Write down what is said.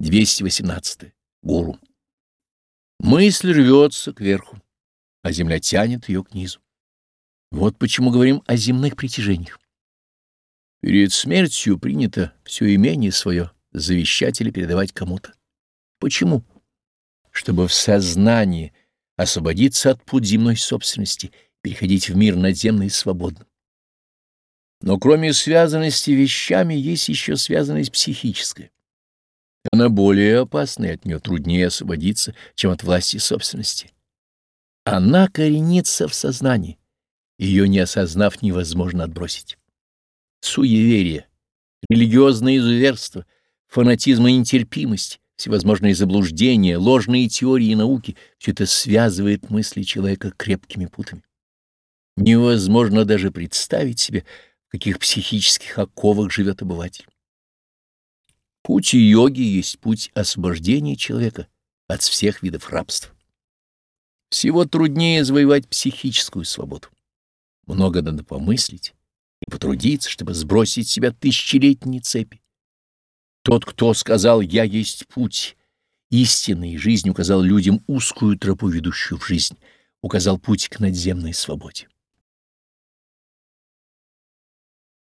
218. Гуру. Мысль рвется кверху, а земля тянет ее к низу. Вот почему говорим о земных притяжениях. Перед смертью принято все имение свое завещать или передавать кому-то. Почему? Чтобы в сознании освободиться от путь земной собственности, переходить в мир надземный свободно. Но кроме связанности вещами есть еще связанность психическая. Она более опасна, и от нее труднее освободиться, чем от власти собственности. Она коренится в сознании, ее не осознав невозможно отбросить. Суеверие, религиозное изуверство, фанатизм и нетерпимость, всевозможные заблуждения, ложные теории и науки — все это связывает мысли человека крепкими путами. Невозможно даже представить себе, в каких психических оковах живет обыватель. Путь йоги есть путь освобождения человека от всех видов рабства. Всего труднее завоевать психическую свободу. Много надо помыслить и потрудиться, чтобы сбросить с себя тысячелетние цепи. Тот, кто сказал «я есть путь», истинной жизнь указал людям узкую тропу, ведущую в жизнь, указал путь к надземной свободе.